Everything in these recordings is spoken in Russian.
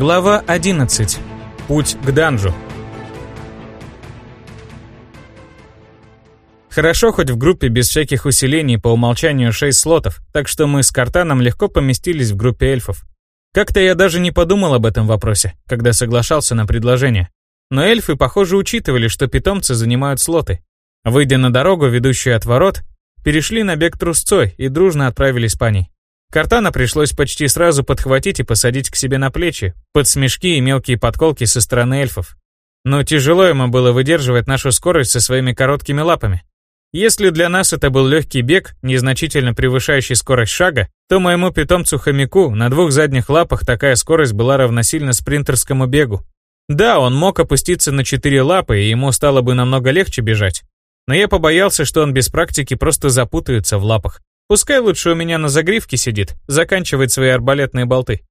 Глава 11. Путь к данжу. Хорошо хоть в группе без всяких усилений по умолчанию 6 слотов, так что мы с Картаном легко поместились в группе эльфов. Как-то я даже не подумал об этом вопросе, когда соглашался на предложение. Но эльфы, похоже, учитывали, что питомцы занимают слоты. Выйдя на дорогу, ведущую от ворот, перешли на бег трусцой и дружно отправились по ней. Картана пришлось почти сразу подхватить и посадить к себе на плечи, под смешки и мелкие подколки со стороны эльфов. Но тяжело ему было выдерживать нашу скорость со своими короткими лапами. Если для нас это был легкий бег, незначительно превышающий скорость шага, то моему питомцу-хомяку на двух задних лапах такая скорость была равносильна спринтерскому бегу. Да, он мог опуститься на четыре лапы, и ему стало бы намного легче бежать. Но я побоялся, что он без практики просто запутается в лапах. Пускай лучше у меня на загривке сидит, заканчивает свои арбалетные болты.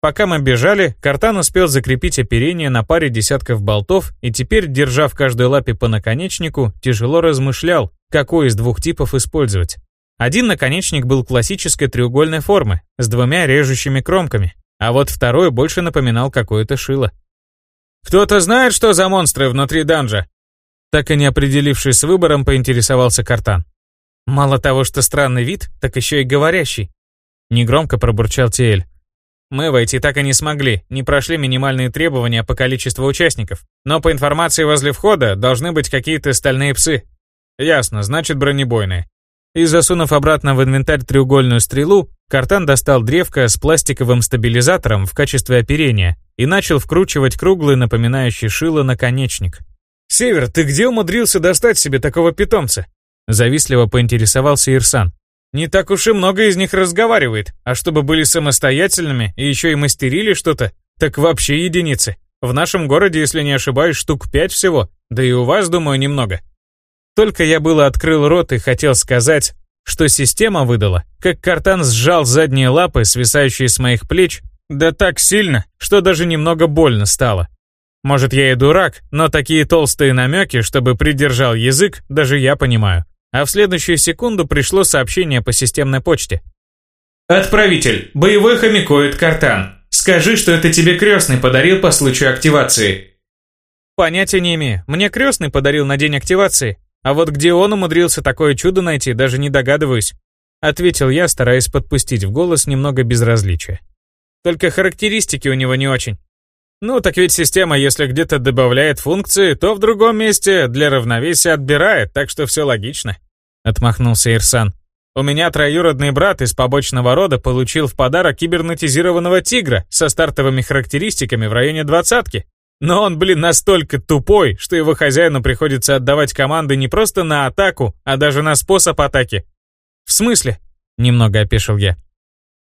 Пока мы бежали, Картан успел закрепить оперение на паре десятков болтов и теперь, держа в каждой лапе по наконечнику, тяжело размышлял, какой из двух типов использовать. Один наконечник был классической треугольной формы, с двумя режущими кромками, а вот второй больше напоминал какое-то шило. «Кто-то знает, что за монстры внутри данжа?» Так и не определившись с выбором, поинтересовался Картан. Мало того, что странный вид, так еще и говорящий. Негромко пробурчал Тиэль. Мы войти так и не смогли, не прошли минимальные требования по количеству участников. Но по информации возле входа должны быть какие-то стальные псы. Ясно, значит бронебойные. И засунув обратно в инвентарь треугольную стрелу, Картан достал древко с пластиковым стабилизатором в качестве оперения и начал вкручивать круглый, напоминающий шило, наконечник. «Север, ты где умудрился достать себе такого питомца?» Завистливо поинтересовался Ирсан. Не так уж и много из них разговаривает, а чтобы были самостоятельными и еще и мастерили что-то, так вообще единицы. В нашем городе, если не ошибаюсь, штук пять всего, да и у вас, думаю, немного. Только я было открыл рот и хотел сказать, что система выдала, как картан сжал задние лапы, свисающие с моих плеч, да так сильно, что даже немного больно стало. Может, я и дурак, но такие толстые намеки, чтобы придержал язык, даже я понимаю а в следующую секунду пришло сообщение по системной почте. «Отправитель, боевой хомякоид Картан. Скажи, что это тебе крестный подарил по случаю активации». «Понятия не имею. Мне крестный подарил на день активации. А вот где он умудрился такое чудо найти, даже не догадываюсь», ответил я, стараясь подпустить в голос немного безразличия. «Только характеристики у него не очень. Ну, так ведь система, если где-то добавляет функции, то в другом месте для равновесия отбирает, так что все логично. Отмахнулся Ирсан. У меня троюродный брат из побочного рода получил в подарок кибернетизированного тигра со стартовыми характеристиками в районе двадцатки. Но он, блин, настолько тупой, что его хозяину приходится отдавать команды не просто на атаку, а даже на способ атаки. «В смысле?» — немного опешил я.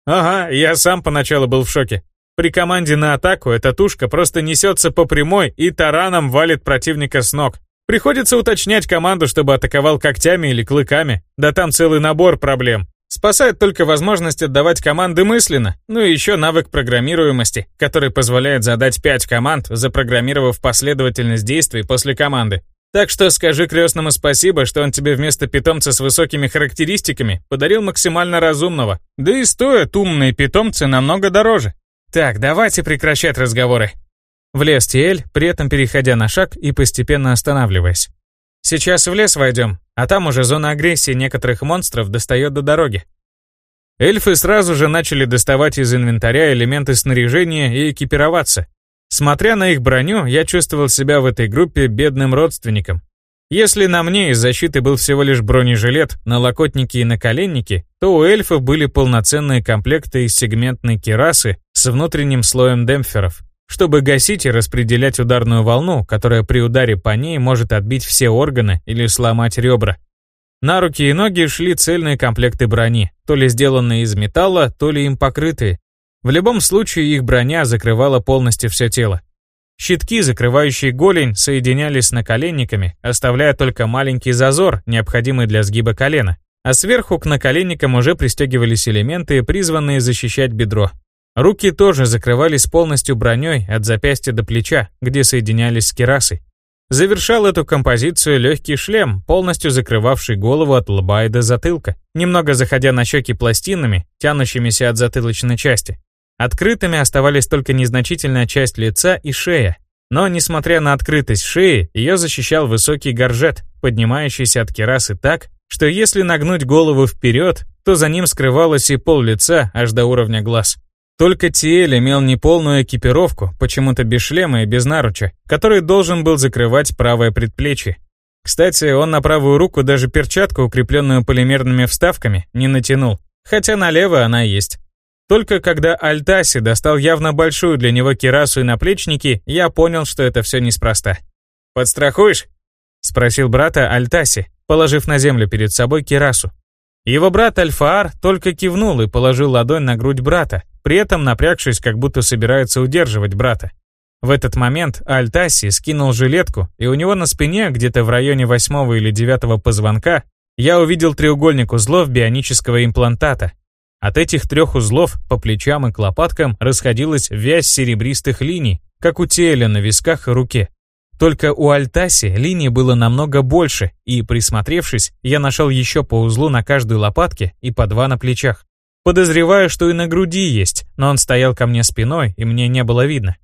«Ага, я сам поначалу был в шоке. При команде на атаку эта тушка просто несется по прямой и тараном валит противника с ног. Приходится уточнять команду, чтобы атаковал когтями или клыками. Да там целый набор проблем. Спасает только возможность отдавать команды мысленно, ну и еще навык программируемости, который позволяет задать 5 команд, запрограммировав последовательность действий после команды. Так что скажи крестному спасибо, что он тебе вместо питомца с высокими характеристиками подарил максимально разумного. Да и стоят умные питомцы намного дороже. «Так, давайте прекращать разговоры». Влез Тиэль, при этом переходя на шаг и постепенно останавливаясь. «Сейчас в лес войдем, а там уже зона агрессии некоторых монстров достает до дороги». Эльфы сразу же начали доставать из инвентаря элементы снаряжения и экипироваться. Смотря на их броню, я чувствовал себя в этой группе бедным родственником. Если на мне из защиты был всего лишь бронежилет, налокотники и наколенники, то у эльфов были полноценные комплекты из сегментной керасы с внутренним слоем демпферов, чтобы гасить и распределять ударную волну, которая при ударе по ней может отбить все органы или сломать ребра. На руки и ноги шли цельные комплекты брони, то ли сделанные из металла, то ли им покрытые. В любом случае их броня закрывала полностью все тело. Щитки, закрывающие голень, соединялись с наколенниками, оставляя только маленький зазор, необходимый для сгиба колена. А сверху к наколенникам уже пристегивались элементы, призванные защищать бедро. Руки тоже закрывались полностью броней от запястья до плеча, где соединялись с керасой. Завершал эту композицию легкий шлем, полностью закрывавший голову от лба и до затылка, немного заходя на щеки пластинами, тянущимися от затылочной части. Открытыми оставались только незначительная часть лица и шея. Но, несмотря на открытость шеи, ее защищал высокий горжет, поднимающийся от керасы так, что если нагнуть голову вперед, то за ним скрывалось и пол лица аж до уровня глаз. Только Тиэль имел неполную экипировку, почему-то без шлема и без наруча, который должен был закрывать правое предплечье. Кстати, он на правую руку даже перчатку, укрепленную полимерными вставками, не натянул, хотя на левой она есть. Только когда Альтаси достал явно большую для него кирасу и наплечники, я понял, что это все неспроста. «Подстрахуешь?» — спросил брата Альтаси, положив на землю перед собой кирасу. Его брат Альфаар только кивнул и положил ладонь на грудь брата, при этом напрягшись, как будто собирается удерживать брата. В этот момент Альтаси скинул жилетку, и у него на спине, где-то в районе восьмого или девятого позвонка, я увидел треугольник узлов бионического имплантата. От этих трех узлов по плечам и к лопаткам расходилась вязь серебристых линий, как у теля на висках и руке. Только у Альтаси линий было намного больше, и, присмотревшись, я нашел еще по узлу на каждой лопатке и по два на плечах. Подозреваю, что и на груди есть, но он стоял ко мне спиной, и мне не было видно.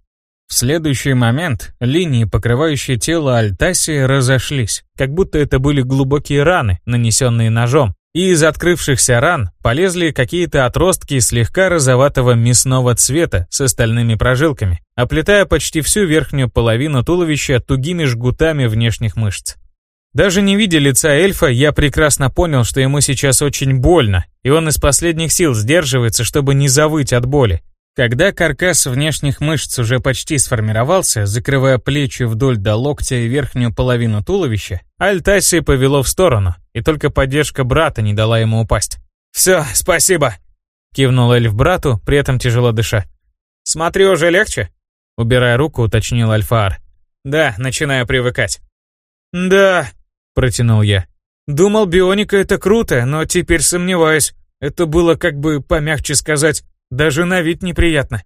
В следующий момент линии, покрывающие тело Альтаси, разошлись, как будто это были глубокие раны, нанесенные ножом, и из открывшихся ран полезли какие-то отростки слегка розоватого мясного цвета с остальными прожилками, оплетая почти всю верхнюю половину туловища тугими жгутами внешних мышц. Даже не видя лица эльфа, я прекрасно понял, что ему сейчас очень больно, и он из последних сил сдерживается, чтобы не завыть от боли. Когда каркас внешних мышц уже почти сформировался, закрывая плечи вдоль до локтя и верхнюю половину туловища, Альтаси повело в сторону, и только поддержка брата не дала ему упасть. «Все, спасибо!» — кивнул эльф брату, при этом тяжело дыша. «Смотри, уже легче?» — убирая руку, уточнил Альфаар. «Да, начинаю привыкать». «Да», — протянул я. «Думал, бионика — это круто, но теперь сомневаюсь. Это было, как бы помягче сказать, даже на вид неприятно.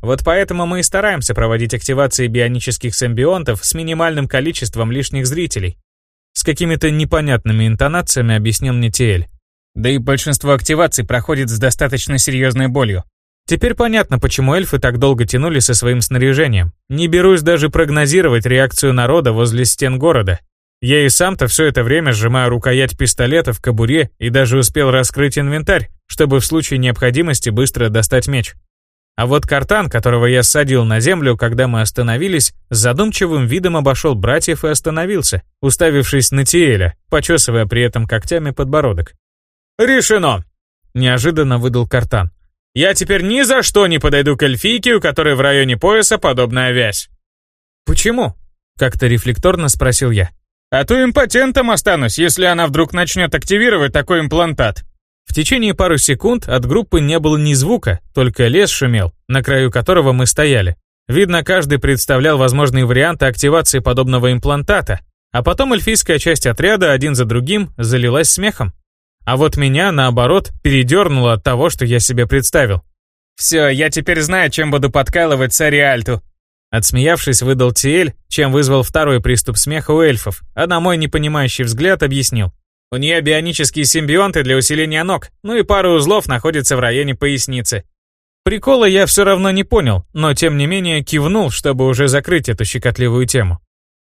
Вот поэтому мы и стараемся проводить активации бионических симбионтов с минимальным количеством лишних зрителей. С какими-то непонятными интонациями объяснил мне Тиэль. Да и большинство активаций проходит с достаточно серьезной болью. Теперь понятно, почему эльфы так долго тянули со своим снаряжением. Не берусь даже прогнозировать реакцию народа возле стен города. Я и сам-то все это время сжимаю рукоять пистолета в кобуре и даже успел раскрыть инвентарь, чтобы в случае необходимости быстро достать меч. А вот картан, которого я ссадил на землю, когда мы остановились, с задумчивым видом обошел братьев и остановился, уставившись на Тиэля, почесывая при этом когтями подбородок. «Решено!» — неожиданно выдал картан. «Я теперь ни за что не подойду к эльфийке, у которой в районе пояса подобная вязь». «Почему?» — как-то рефлекторно спросил я. А то импотентом останусь, если она вдруг начнет активировать такой имплантат. В течение пары секунд от группы не было ни звука, только лес шумел, на краю которого мы стояли. Видно, каждый представлял возможные варианты активации подобного имплантата, а потом эльфийская часть отряда один за другим залилась смехом. А вот меня, наоборот, передернуло от того, что я себе представил. «Все, я теперь знаю, чем буду подкалывать царь Альту», Отсмеявшись, выдал Тиэль, чем вызвал второй приступ смеха у эльфов, а на мой непонимающий взгляд объяснил. У нее бионические симбионты для усиления ног, ну и пару узлов находится в районе поясницы. Прикола я все равно не понял, но тем не менее кивнул, чтобы уже закрыть эту щекотливую тему.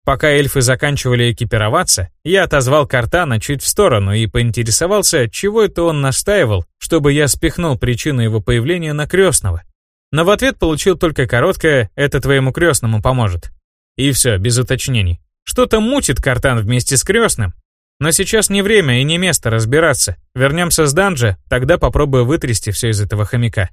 Пока эльфы заканчивали экипироваться, я отозвал Картана чуть в сторону и поинтересовался, чего это он настаивал, чтобы я спихнул причину его появления на крестного. Но в ответ получил только короткое «это твоему крестному поможет». И все, без уточнений. Что-то мутит картан вместе с крестным. Но сейчас не время и не место разбираться. Вернемся с данжа, тогда попробую вытрясти все из этого хомяка.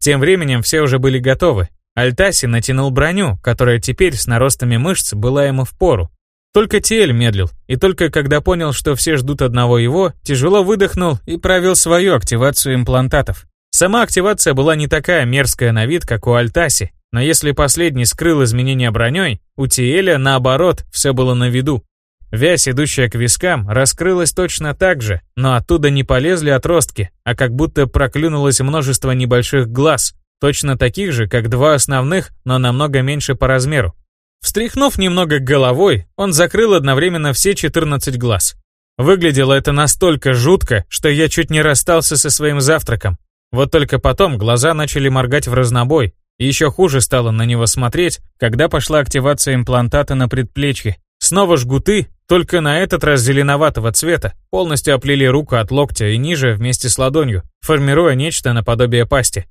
Тем временем все уже были готовы. Альтаси натянул броню, которая теперь с наростами мышц была ему в пору. Только Тиэль медлил, и только когда понял, что все ждут одного его, тяжело выдохнул и провел свою активацию имплантатов. Сама активация была не такая мерзкая на вид, как у Альтаси, но если последний скрыл изменения броней, у Тиэля, наоборот, все было на виду. Вязь, идущая к вискам, раскрылась точно так же, но оттуда не полезли отростки, а как будто проклюнулось множество небольших глаз, точно таких же, как два основных, но намного меньше по размеру. Встряхнув немного головой, он закрыл одновременно все 14 глаз. Выглядело это настолько жутко, что я чуть не расстался со своим завтраком. Вот только потом глаза начали моргать в разнобой, и еще хуже стало на него смотреть, когда пошла активация имплантата на предплечье. Снова жгуты, только на этот раз зеленоватого цвета, полностью оплели руку от локтя и ниже вместе с ладонью, формируя нечто наподобие пасти.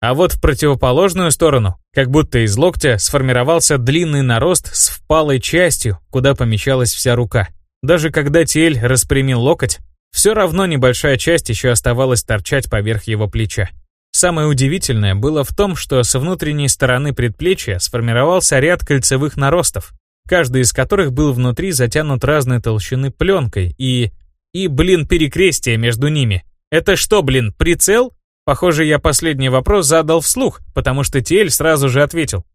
А вот в противоположную сторону, как будто из локтя, сформировался длинный нарост с впалой частью, куда помещалась вся рука. Даже когда Тиэль распрямил локоть, все равно небольшая часть еще оставалась торчать поверх его плеча. Самое удивительное было в том, что с внутренней стороны предплечья сформировался ряд кольцевых наростов, каждый из которых был внутри затянут разной толщины пленкой и... И, блин, перекрестие между ними. Это что, блин, прицел? Похоже, я последний вопрос задал вслух, потому что Тиэль сразу же ответил.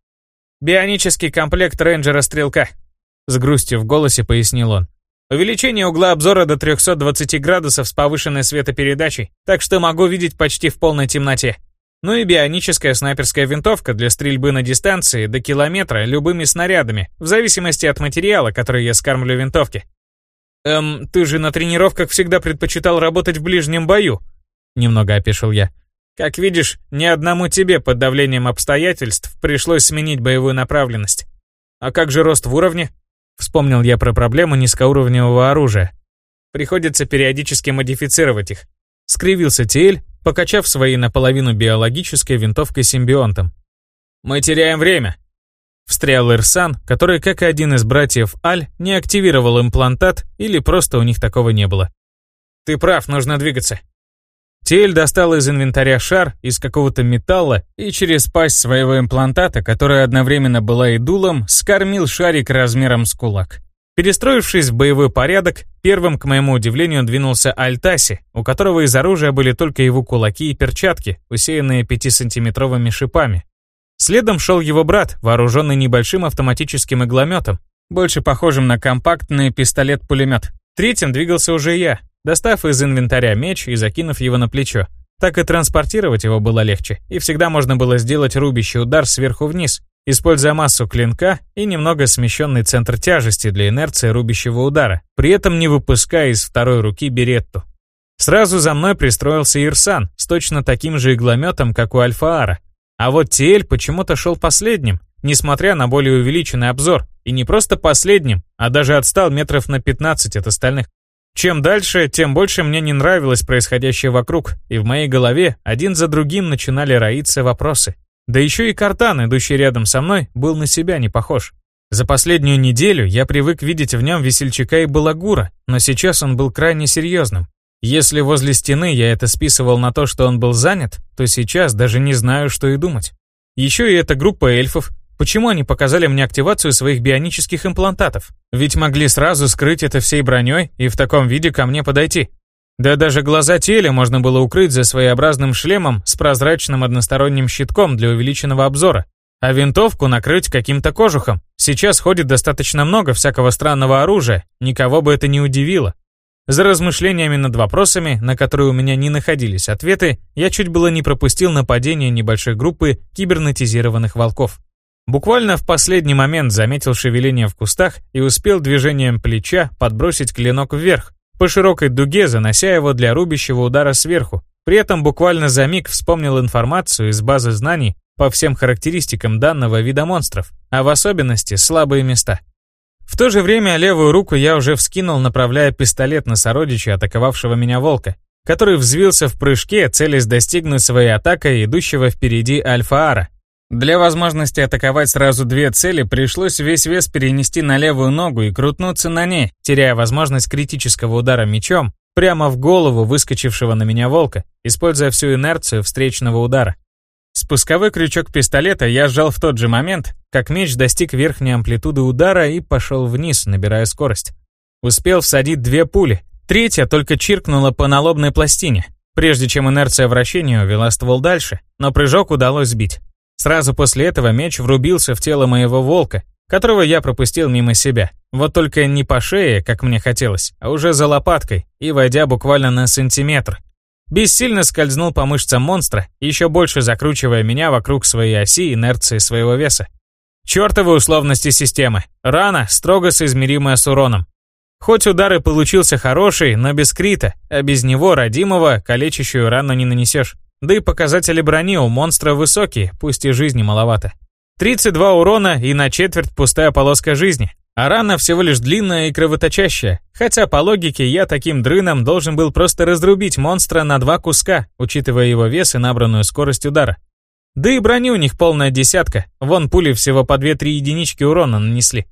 «Бионический комплект рейнджера-стрелка», — с грустью в голосе пояснил он. «Увеличение угла обзора до 320 градусов с повышенной светопередачей, так что могу видеть почти в полной темноте. Ну и бионическая снайперская винтовка для стрельбы на дистанции до километра любыми снарядами, в зависимости от материала, который я скармлю винтовке. «Эм, ты же на тренировках всегда предпочитал работать в ближнем бою», — немного опешил я. Как видишь, ни одному тебе под давлением обстоятельств пришлось сменить боевую направленность. А как же рост в уровне? Вспомнил я про проблему низкоуровневого оружия. Приходится периодически модифицировать их. Скривился Тиэль, покачав своей наполовину биологической винтовкой симбионтом. «Мы теряем время!» Встрял Ирсан, который, как и один из братьев Аль, не активировал имплантат или просто у них такого не было. «Ты прав, нужно двигаться. Тель достал из инвентаря шар из какого-то металла и через пасть своего имплантата, которая одновременно была и дулом, скормил шарик размером с кулак. Перестроившись в боевой порядок, первым, к моему удивлению, двинулся Альтаси, у которого из оружия были только его кулаки и перчатки, усеянные 5-сантиметровыми шипами. Следом шел его брат, вооруженный небольшим автоматическим иглометом, больше похожим на компактный пистолет-пулемет. Третьим двигался уже я, достав из инвентаря меч и закинув его на плечо. Так и транспортировать его было легче, и всегда можно было сделать рубящий удар сверху вниз, используя массу клинка и немного смещенный центр тяжести для инерции рубящего удара, при этом не выпуская из второй руки беретту. Сразу за мной пристроился Ирсан с точно таким же иглометом, как у Альфаара. А вот Тиэль почему-то шел последним, несмотря на более увеличенный обзор, и не просто последним, а даже отстал метров на 15 от остальных. Чем дальше, тем больше мне не нравилось происходящее вокруг, и в моей голове один за другим начинали роиться вопросы. Да еще и картан, идущий рядом со мной, был на себя не похож. За последнюю неделю я привык видеть в нем весельчака и балагура, но сейчас он был крайне серьезным. Если возле стены я это списывал на то, что он был занят, то сейчас даже не знаю, что и думать. Еще и эта группа эльфов, Почему они показали мне активацию своих бионических имплантатов? Ведь могли сразу скрыть это всей броней и в таком виде ко мне подойти. Да даже глаза теля можно было укрыть за своеобразным шлемом с прозрачным односторонним щитком для увеличенного обзора. А винтовку накрыть каким-то кожухом. Сейчас ходит достаточно много всякого странного оружия, никого бы это не удивило. За размышлениями над вопросами, на которые у меня не находились ответы, я чуть было не пропустил нападение небольшой группы кибернетизированных волков. Буквально в последний момент заметил шевеление в кустах и успел движением плеча подбросить клинок вверх, по широкой дуге занося его для рубящего удара сверху. При этом буквально за миг вспомнил информацию из базы знаний по всем характеристикам данного вида монстров, а в особенности слабые места. В то же время левую руку я уже вскинул, направляя пистолет на сородича атаковавшего меня волка, который взвился в прыжке, целясь достигнуть своей атакой идущего впереди Альфа-Ара, для возможности атаковать сразу две цели пришлось весь вес перенести на левую ногу и крутнуться на ней, теряя возможность критического удара мечом прямо в голову выскочившего на меня волка, используя всю инерцию встречного удара. Спусковой крючок пистолета я сжал в тот же момент, как меч достиг верхней амплитуды удара и пошел вниз, набирая скорость. Успел всадить две пули, третья только чиркнула по налобной пластине, прежде чем инерция вращения увела ствол дальше, но прыжок удалось сбить. Сразу после этого меч врубился в тело моего волка, которого я пропустил мимо себя. Вот только не по шее, как мне хотелось, а уже за лопаткой и войдя буквально на сантиметр. Бессильно скользнул по мышцам монстра, еще больше закручивая меня вокруг своей оси инерции своего веса. Чёртовы условности системы. Рана, строго соизмеримая с уроном. Хоть удар и получился хороший, но без крита, а без него, родимого, калечащую рану не нанесешь. Да и показатели брони у монстра высокие, пусть и жизни маловато. 32 урона и на четверть пустая полоска жизни. А рана всего лишь длинная и кровоточащая, хотя по логике я таким дрыном должен был просто разрубить монстра на два куска, учитывая его вес и набранную скорость удара. Да и брони у них полная десятка, вон пули всего по 2-3 единички урона нанесли.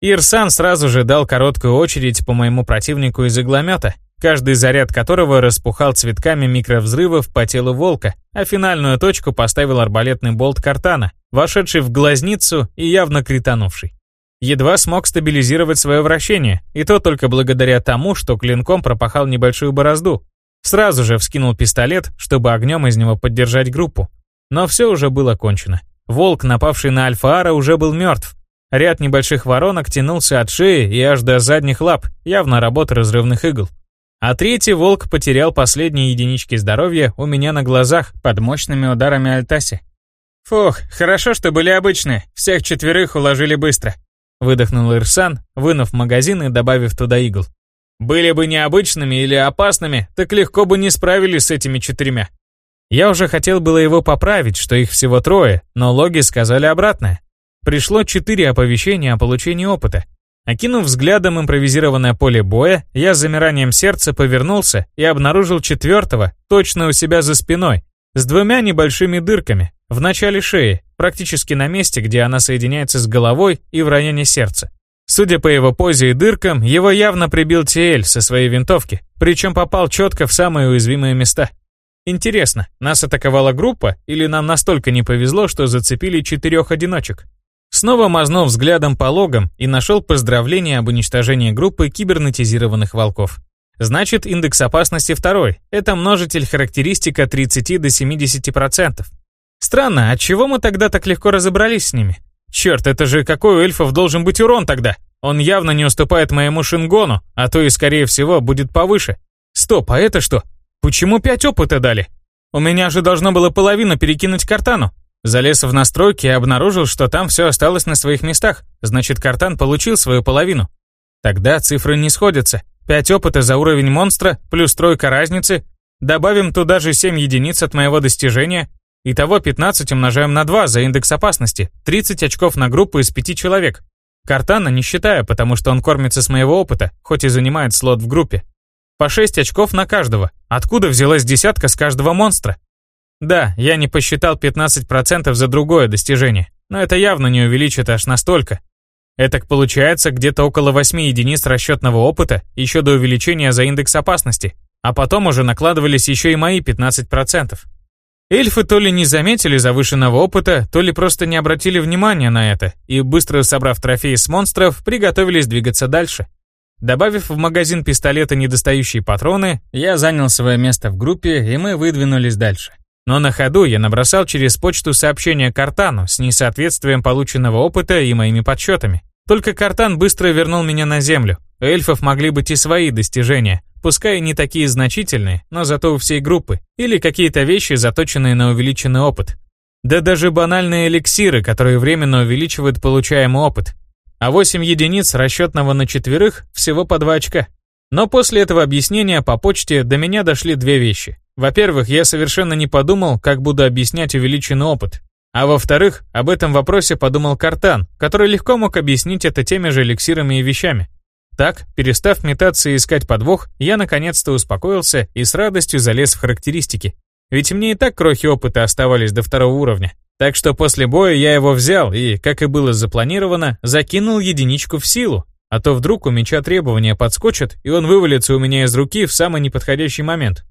Ирсан сразу же дал короткую очередь по моему противнику из игломета, каждый заряд которого распухал цветками микровзрывов по телу волка, а финальную точку поставил арбалетный болт картана, вошедший в глазницу и явно кританувший. Едва смог стабилизировать свое вращение, и то только благодаря тому, что клинком пропахал небольшую борозду. Сразу же вскинул пистолет, чтобы огнем из него поддержать группу. Но все уже было кончено. Волк, напавший на Альфа-Ара, уже был мертв. Ряд небольших воронок тянулся от шеи и аж до задних лап, явно работа разрывных игл. А третий волк потерял последние единички здоровья у меня на глазах под мощными ударами Альтаси. «Фух, хорошо, что были обычные, всех четверых уложили быстро», Выдохнул Ирсан, вынув магазин и добавив туда игл. «Были бы необычными или опасными, так легко бы не справились с этими четырьмя». Я уже хотел было его поправить, что их всего трое, но логи сказали обратное. Пришло четыре оповещения о получении опыта. Окинув взглядом импровизированное поле боя, я с замиранием сердца повернулся и обнаружил четвертого, точно у себя за спиной, с двумя небольшими дырками, в начале шеи, практически на месте, где она соединяется с головой и в районе сердца. Судя по его позе и дыркам, его явно прибил Тиэль со своей винтовки, причем попал четко в самые уязвимые места. Интересно, нас атаковала группа или нам настолько не повезло, что зацепили четырех одиночек? Снова мазнул взглядом по логам и нашел поздравление об уничтожении группы кибернетизированных волков. Значит, индекс опасности второй. Это множитель характеристика 30 до 70%. Странно, от чего мы тогда так легко разобрались с ними? Черт, это же какой у эльфов должен быть урон тогда? Он явно не уступает моему шингону, а то и, скорее всего, будет повыше. Стоп, а это что? Почему пять опыта дали? У меня же должно было половину перекинуть картану. Залез в настройки и обнаружил, что там все осталось на своих местах. Значит, картан получил свою половину. Тогда цифры не сходятся. Пять опыта за уровень монстра, плюс тройка разницы. Добавим туда же 7 единиц от моего достижения, Итого 15 умножаем на 2 за индекс опасности, 30 очков на группу из 5 человек. Картана не считаю, потому что он кормится с моего опыта, хоть и занимает слот в группе. По 6 очков на каждого. Откуда взялась десятка с каждого монстра? Да, я не посчитал 15% за другое достижение, но это явно не увеличит аж настолько. Этак получается где-то около 8 единиц расчетного опыта еще до увеличения за индекс опасности, а потом уже накладывались еще и мои 15%. Эльфы то ли не заметили завышенного опыта, то ли просто не обратили внимания на это и, быстро собрав трофеи с монстров, приготовились двигаться дальше. Добавив в магазин пистолета недостающие патроны, я занял свое место в группе, и мы выдвинулись дальше. Но на ходу я набросал через почту сообщение Картану с несоответствием полученного опыта и моими подсчетами. Только Картан быстро вернул меня на землю. У эльфов могли быть и свои достижения, Пускай не такие значительные, но зато у всей группы. Или какие-то вещи, заточенные на увеличенный опыт. Да даже банальные эликсиры, которые временно увеличивают получаемый опыт. А 8 единиц расчетного на четверых всего по 2 очка. Но после этого объяснения по почте до меня дошли две вещи. Во-первых, я совершенно не подумал, как буду объяснять увеличенный опыт. А во-вторых, об этом вопросе подумал Картан, который легко мог объяснить это теми же эликсирами и вещами. Так, перестав метаться и искать подвох, я наконец-то успокоился и с радостью залез в характеристики. Ведь мне и так крохи опыта оставались до второго уровня. Так что после боя я его взял и, как и было запланировано, закинул единичку в силу. А то вдруг у меча требования подскочат, и он вывалится у меня из руки в самый неподходящий момент.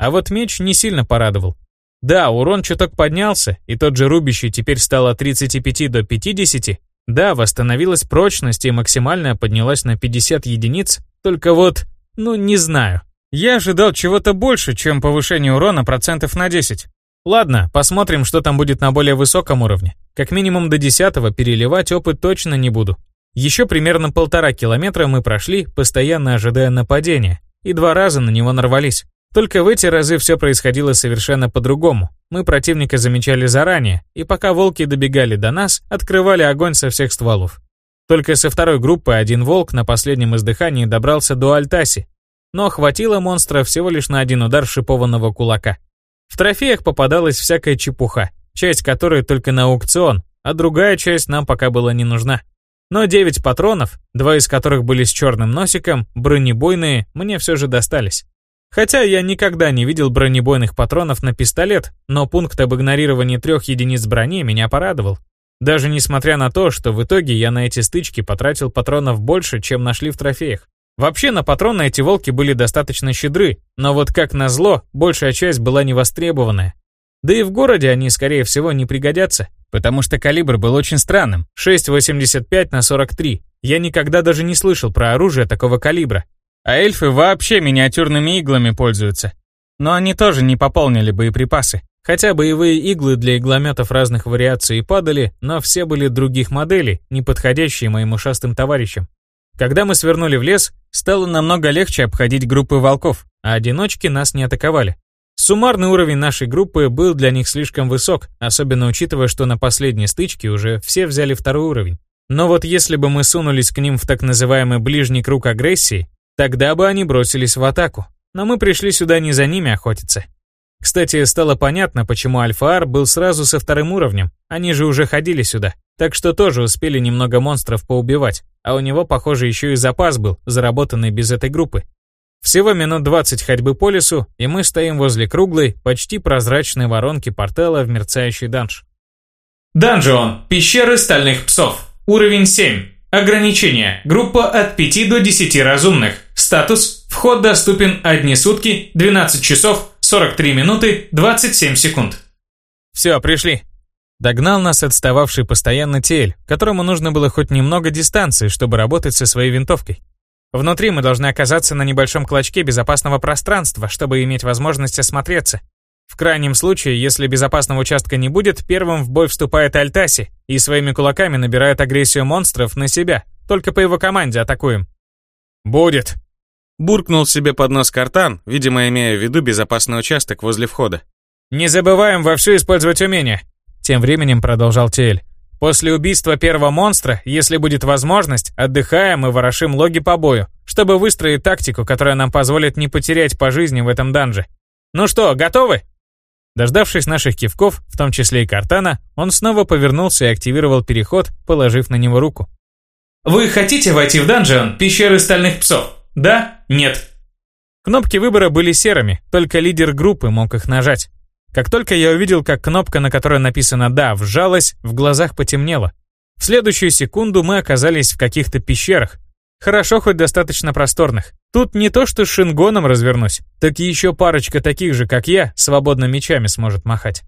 А вот меч не сильно порадовал. Да, урон чуток поднялся, и тот же рубящий теперь стал от 35 до 50, да, восстановилась прочность и максимальная поднялась на 50 единиц, только вот, ну не знаю. Я ожидал чего-то больше, чем повышение урона процентов на 10. Ладно, посмотрим, что там будет на более высоком уровне. Как минимум до 10 переливать опыт точно не буду. Еще примерно полтора километра мы прошли, постоянно ожидая нападения, и два раза на него нарвались. Только в эти разы все происходило совершенно по-другому. Мы противника замечали заранее, и пока волки добегали до нас, открывали огонь со всех стволов. Только со второй группы один волк на последнем издыхании добрался до Альтаси, но хватило монстра всего лишь на один удар шипованного кулака. В трофеях попадалась всякая чепуха, часть которой только на аукцион, а другая часть нам пока была не нужна. Но 9 патронов, два из которых были с черным носиком, бронебойные, мне все же достались. Хотя я никогда не видел бронебойных патронов на пистолет, но пункт об игнорировании трех единиц брони меня порадовал. Даже несмотря на то, что в итоге я на эти стычки потратил патронов больше, чем нашли в трофеях. Вообще на патроны эти волки были достаточно щедры, но вот как назло, большая часть была невостребованная. Да и в городе они, скорее всего, не пригодятся, потому что калибр был очень странным, 6,85 на 43. Я никогда даже не слышал про оружие такого калибра. А эльфы вообще миниатюрными иглами пользуются. Но они тоже не пополнили боеприпасы. Хотя боевые иглы для иглометов разных вариаций падали, но все были других моделей, не подходящие моим ушастым товарищам. Когда мы свернули в лес, стало намного легче обходить группы волков, а одиночки нас не атаковали. Суммарный уровень нашей группы был для них слишком высок, особенно учитывая, что на последней стычке уже все взяли второй уровень. Но вот если бы мы сунулись к ним в так называемый ближний круг агрессии, тогда бы они бросились в атаку. Но мы пришли сюда не за ними охотиться. Кстати, стало понятно, почему Альфа-Ар был сразу со вторым уровнем, они же уже ходили сюда, так что тоже успели немного монстров поубивать, а у него, похоже, еще и запас был, заработанный без этой группы. Всего минут 20 ходьбы по лесу, и мы стоим возле круглой, почти прозрачной воронки портала в мерцающий данж. Данжион. Пещеры стальных псов. Уровень 7. Ограничение. Группа от 5 до 10 разумных. Статус. Вход доступен одни сутки, 12 часов, 43 минуты, 27 секунд. Все, пришли. Догнал нас отстававший постоянно Тель, которому нужно было хоть немного дистанции, чтобы работать со своей винтовкой. Внутри мы должны оказаться на небольшом клочке безопасного пространства, чтобы иметь возможность осмотреться. В крайнем случае, если безопасного участка не будет, первым в бой вступает Альтаси и своими кулаками набирает агрессию монстров на себя. Только по его команде атакуем. «Будет!» Буркнул себе под нос картан, видимо, имея в виду безопасный участок возле входа. «Не забываем вовсю использовать умения!» Тем временем продолжал Тель. После убийства первого монстра, если будет возможность, отдыхаем и ворошим логи по бою, чтобы выстроить тактику, которая нам позволит не потерять по жизни в этом данже. Ну что, готовы? Дождавшись наших кивков, в том числе и картана, он снова повернулся и активировал переход, положив на него руку. Вы хотите войти в данжион пещеры стальных псов? Да? Нет? Кнопки выбора были серыми, только лидер группы мог их нажать. Как только я увидел, как кнопка, на которой написано «Да», вжалась, в глазах потемнело. В следующую секунду мы оказались в каких-то пещерах. Хорошо, хоть достаточно просторных. Тут не то что с шингоном развернусь, так и еще парочка таких же, как я, свободно мечами сможет махать.